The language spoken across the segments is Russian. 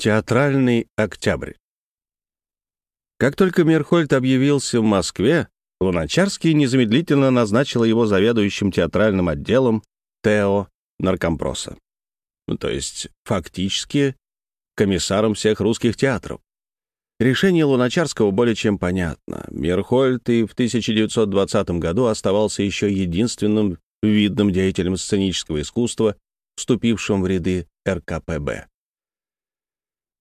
Театральный октябрь. Как только Мерхольд объявился в Москве, Луначарский незамедлительно назначил его заведующим театральным отделом ТЭО наркомпроса. Ну, то есть, фактически, комиссаром всех русских театров. Решение Луначарского более чем понятно. Мерхольд и в 1920 году оставался еще единственным видным деятелем сценического искусства, вступившим в ряды РКПБ.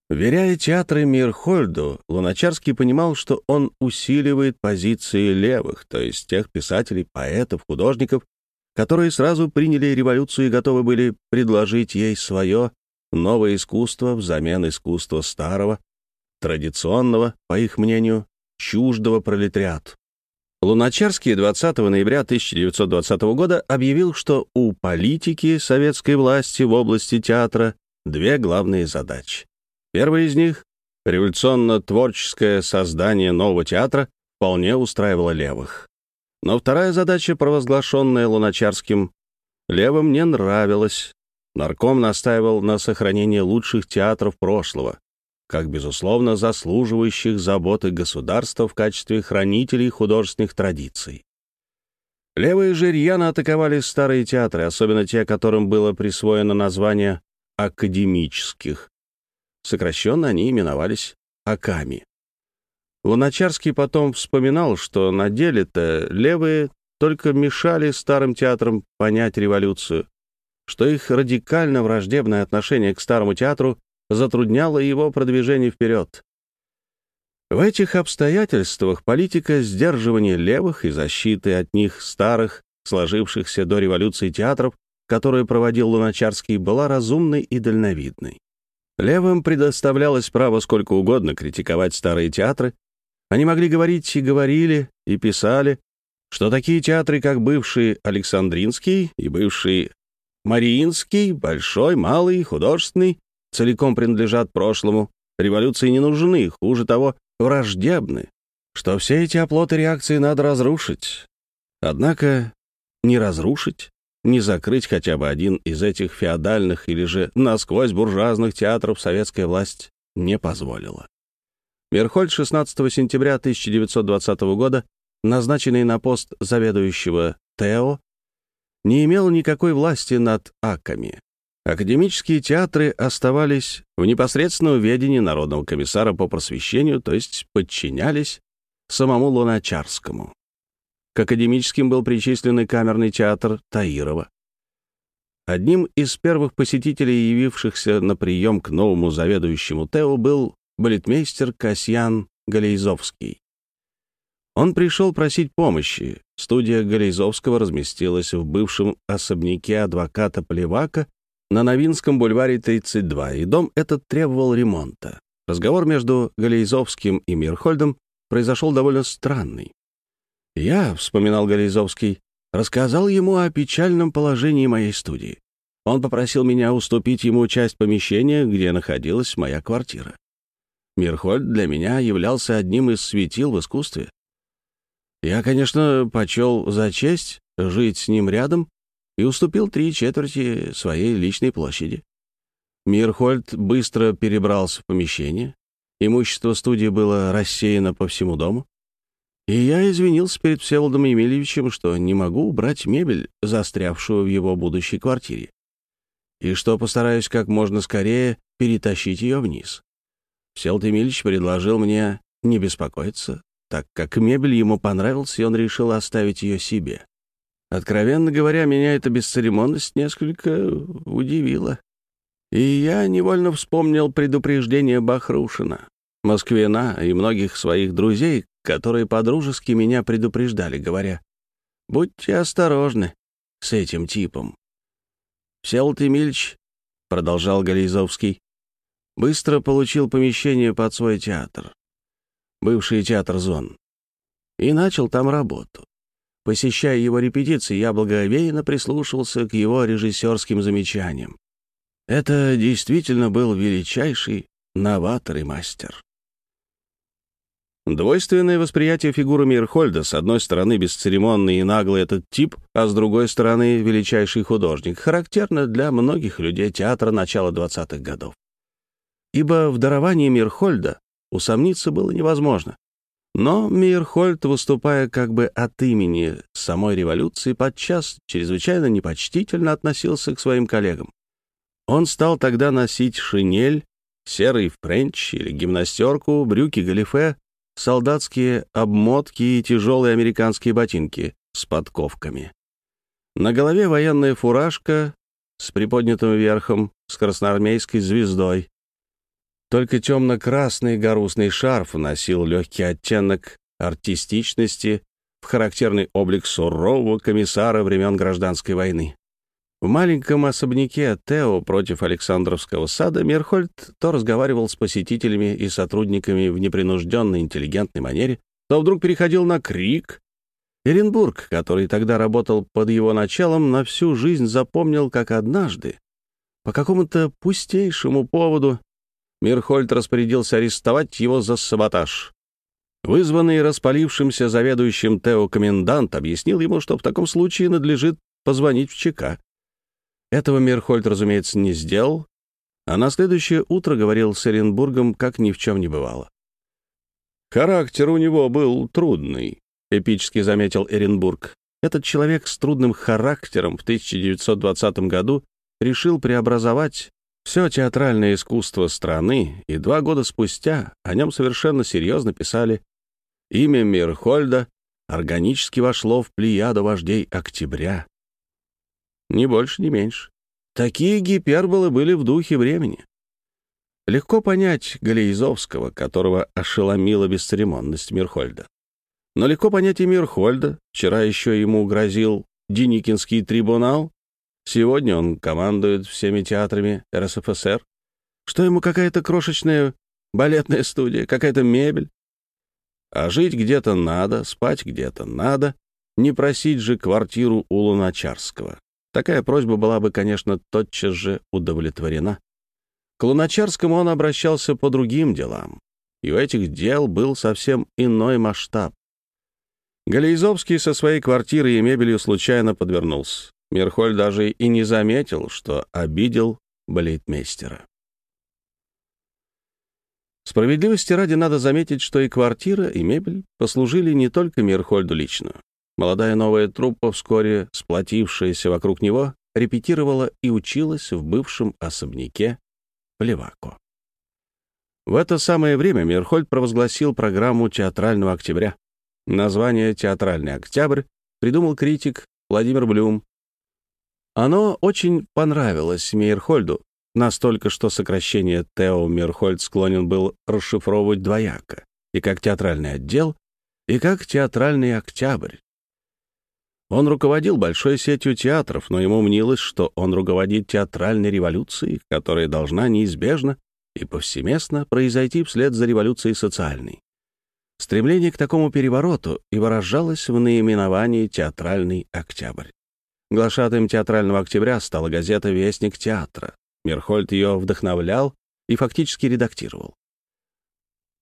Веряя театры Мирхольду, Луначарский понимал, что он усиливает позиции левых, то есть тех писателей, поэтов, художников, которые сразу приняли революцию и готовы были предложить ей свое новое искусство взамен искусства старого, традиционного, по их мнению, чуждого пролетариату. Луначарский 20 ноября 1920 года объявил, что у политики советской власти в области театра две главные задачи. Первая из них — революционно-творческое создание нового театра вполне устраивала левых. Но вторая задача, провозглашенная Луначарским, левым не нравилась. Нарком настаивал на сохранении лучших театров прошлого, как, безусловно, заслуживающих заботы государства в качестве хранителей художественных традиций. Левые же рьяно атаковали старые театры, особенно те, которым было присвоено название «академических», Сокращенно они именовались «аками». Луначарский потом вспоминал, что на деле-то левые только мешали старым театрам понять революцию, что их радикально враждебное отношение к старому театру затрудняло его продвижение вперед. В этих обстоятельствах политика сдерживания левых и защиты от них старых, сложившихся до революции театров, которую проводил Луначарский, была разумной и дальновидной. Левым предоставлялось право сколько угодно критиковать старые театры. Они могли говорить и говорили, и писали, что такие театры, как бывший Александринский и бывший Мариинский, Большой, Малый, Художественный, целиком принадлежат прошлому, революции не нужны, хуже того, враждебны, что все эти оплоты реакции надо разрушить. Однако не разрушить, не закрыть хотя бы один из этих феодальных или же насквозь буржуазных театров советская власть не позволила. Мерхольд 16 сентября 1920 года, назначенный на пост заведующего ТЭО, не имел никакой власти над АКами. Академические театры оставались в непосредственном ведении Народного комиссара по просвещению, то есть подчинялись самому Луначарскому. К академическим был причислен и камерный театр Таирова. Одним из первых посетителей, явившихся на прием к новому заведующему ТЭО, был балетмейстер Касьян Галейзовский. Он пришел просить помощи. Студия Галейзовского разместилась в бывшем особняке адвоката Плевака на Новинском бульваре 32, и дом этот требовал ремонта. Разговор между Галейзовским и Мирхольдом произошел довольно странный. Я, — вспоминал Горизовский, — рассказал ему о печальном положении моей студии. Он попросил меня уступить ему часть помещения, где находилась моя квартира. Мирхольд для меня являлся одним из светил в искусстве. Я, конечно, почел за честь жить с ним рядом и уступил три четверти своей личной площади. Мирхольд быстро перебрался в помещение. Имущество студии было рассеяно по всему дому. И я извинился перед Всеволодом Емельевичем, что не могу убрать мебель, застрявшую в его будущей квартире, и что постараюсь как можно скорее перетащить ее вниз. Всеволод Емельевич предложил мне не беспокоиться, так как мебель ему понравилась, и он решил оставить ее себе. Откровенно говоря, меня эта бесцеремонность несколько удивила. И я невольно вспомнил предупреждение Бахрушина, Москвина и многих своих друзей, которые подружески меня предупреждали, говоря, «Будьте осторожны с этим типом». «Всеволод Емельевич», — продолжал Гализовский, быстро получил помещение под свой театр, бывший театр «Зон», и начал там работу. Посещая его репетиции, я благоговейно прислушивался к его режиссерским замечаниям. Это действительно был величайший новатор и мастер. Двойственное восприятие фигуры Мирхольда, с одной стороны бесцеремонный и наглый этот тип, а с другой стороны величайший художник, характерно для многих людей театра начала 20-х годов. ибо в даровании Мирхольда усомниться было невозможно. Но Мирхольд, выступая как бы от имени самой революции, подчас чрезвычайно непочтительно относился к своим коллегам. Он стал тогда носить шинель, серый френч или гимнастерку, брюки галифе, солдатские обмотки и тяжелые американские ботинки с подковками. На голове военная фуражка с приподнятым верхом, с красноармейской звездой. Только темно-красный гарусный шарф носил легкий оттенок артистичности в характерный облик сурового комиссара времен гражданской войны. В маленьком особняке Тео против Александровского сада Мерхольд то разговаривал с посетителями и сотрудниками в непринужденной интеллигентной манере, то вдруг переходил на крик. Эренбург, который тогда работал под его началом, на всю жизнь запомнил, как однажды, по какому-то пустейшему поводу, Мирхольд распорядился арестовать его за саботаж. Вызванный распалившимся заведующим Тео комендант объяснил ему, что в таком случае надлежит позвонить в ЧК. Этого Мирхольд, разумеется, не сделал, а на следующее утро говорил с Оренбургом, как ни в чем не бывало. «Характер у него был трудный», — эпически заметил Эренбург. Этот человек с трудным характером в 1920 году решил преобразовать все театральное искусство страны, и два года спустя о нем совершенно серьезно писали «Имя Мирхольда органически вошло в плеяду вождей октября, ни больше, ни меньше. Такие гиперболы были в духе времени. Легко понять Галеизовского, которого ошеломила бесцеремонность Мирхольда. Но легко понять и Мирхольда. Вчера еще ему грозил Деникинский трибунал. Сегодня он командует всеми театрами РСФСР. Что ему какая-то крошечная балетная студия, какая-то мебель? А жить где-то надо, спать где-то надо. Не просить же квартиру у Луначарского. Такая просьба была бы, конечно, тотчас же удовлетворена. К Луначарскому он обращался по другим делам, и у этих дел был совсем иной масштаб. Галейзовский со своей квартирой и мебелью случайно подвернулся. Мирхоль даже и не заметил, что обидел балетмейстера. Справедливости ради надо заметить, что и квартира, и мебель послужили не только Мирхольду лично. Молодая новая труппа, вскоре сплотившаяся вокруг него, репетировала и училась в бывшем особняке Плевако. В это самое время Мирхольд провозгласил программу «Театрального октября». Название «Театральный октябрь» придумал критик Владимир Блюм. Оно очень понравилось Мейерхольду, настолько, что сокращение Тео Мирхольд склонен был расшифровывать двояко, и как театральный отдел, и как театральный октябрь. Он руководил большой сетью театров, но ему мнилось, что он руководит театральной революцией, которая должна неизбежно и повсеместно произойти вслед за революцией социальной. Стремление к такому перевороту и выражалось в наименовании «Театральный октябрь». Глашатаем «Театрального октября» стала газета «Вестник театра». Мерхольд ее вдохновлял и фактически редактировал.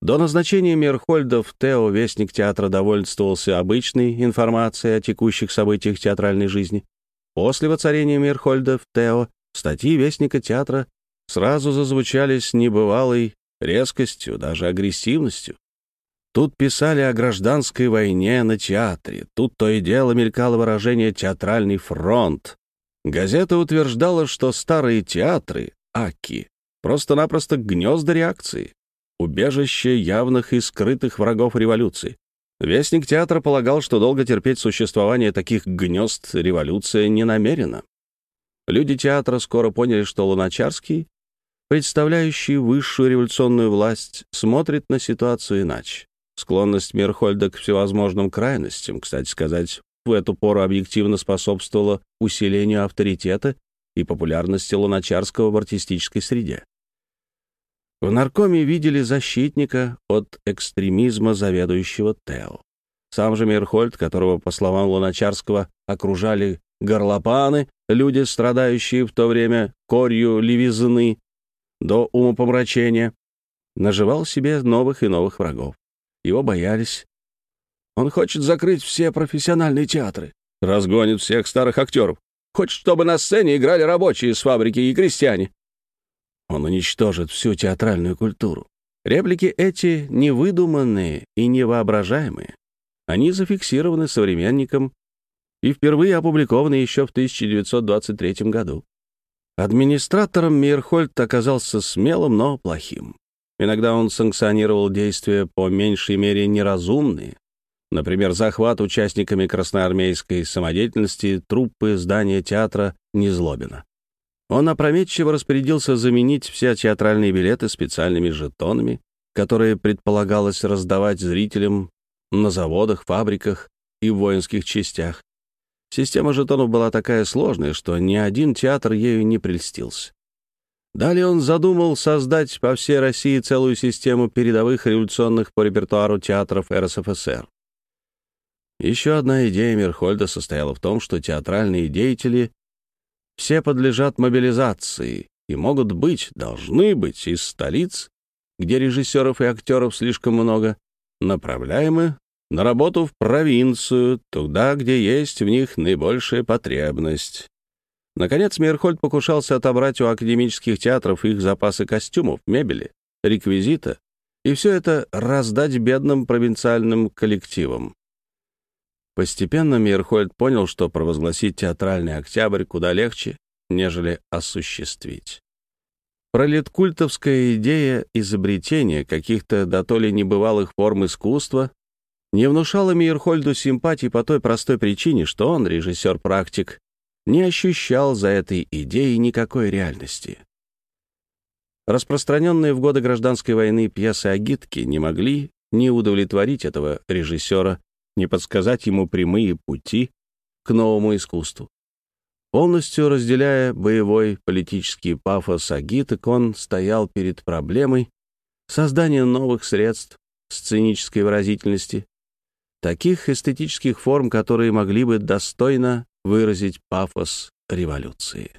До назначения Мерхольда в Тео Вестник театра довольствовался обычной информацией о текущих событиях театральной жизни. После воцарения Мерхольда в Тео статьи Вестника театра сразу зазвучали с небывалой резкостью, даже агрессивностью. Тут писали о гражданской войне на театре, тут то и дело мелькало выражение «театральный фронт». Газета утверждала, что старые театры, аки, просто-напросто гнезда реакции, убежище явных и скрытых врагов революции. Вестник театра полагал, что долго терпеть существование таких гнезд революция не намерена. Люди театра скоро поняли, что Луначарский, представляющий высшую революционную власть, смотрит на ситуацию иначе. Склонность Мерхольда к всевозможным крайностям, кстати сказать, в эту пору объективно способствовала усилению авторитета и популярности Луначарского в артистической среде. В наркоме видели защитника от экстремизма заведующего ТЭО. Сам же Мирхольд, которого, по словам Луначарского, окружали горлопаны, люди, страдающие в то время корью левизны до умопомрачения, наживал себе новых и новых врагов. Его боялись. Он хочет закрыть все профессиональные театры, разгонит всех старых актеров, хочет, чтобы на сцене играли рабочие с фабрики и крестьяне. Он уничтожит всю театральную культуру. Реплики эти невыдуманные и невоображаемые. Они зафиксированы современником и впервые опубликованы еще в 1923 году. Администратором Мейерхольд оказался смелым, но плохим. Иногда он санкционировал действия по меньшей мере неразумные, например, захват участниками красноармейской самодеятельности труппы здания театра Незлобина. Он опрометчиво распорядился заменить все театральные билеты специальными жетонами, которые предполагалось раздавать зрителям на заводах, фабриках и воинских частях. Система жетонов была такая сложная, что ни один театр ею не прельстился. Далее он задумал создать по всей России целую систему передовых революционных по репертуару театров РСФСР. Еще одна идея Мерхольда состояла в том, что театральные деятели все подлежат мобилизации и могут быть, должны быть из столиц, где режиссеров и актеров слишком много, направляемы на работу в провинцию, туда, где есть в них наибольшая потребность. Наконец, Мейерхольд покушался отобрать у академических театров их запасы костюмов, мебели, реквизита, и все это раздать бедным провинциальным коллективам. Постепенно Мейерхольд понял, что провозгласить театральный октябрь куда легче, нежели осуществить. Пролеткультовская идея изобретения каких-то до то ли небывалых форм искусства не внушала Мейерхольду симпатии по той простой причине, что он, режиссер-практик, не ощущал за этой идеей никакой реальности. Распространенные в годы гражданской войны пьесы агитки не могли не удовлетворить этого режиссера не подсказать ему прямые пути к новому искусству. Полностью разделяя боевой политический пафос агиток, он стоял перед проблемой создания новых средств сценической выразительности, таких эстетических форм, которые могли бы достойно выразить пафос революции.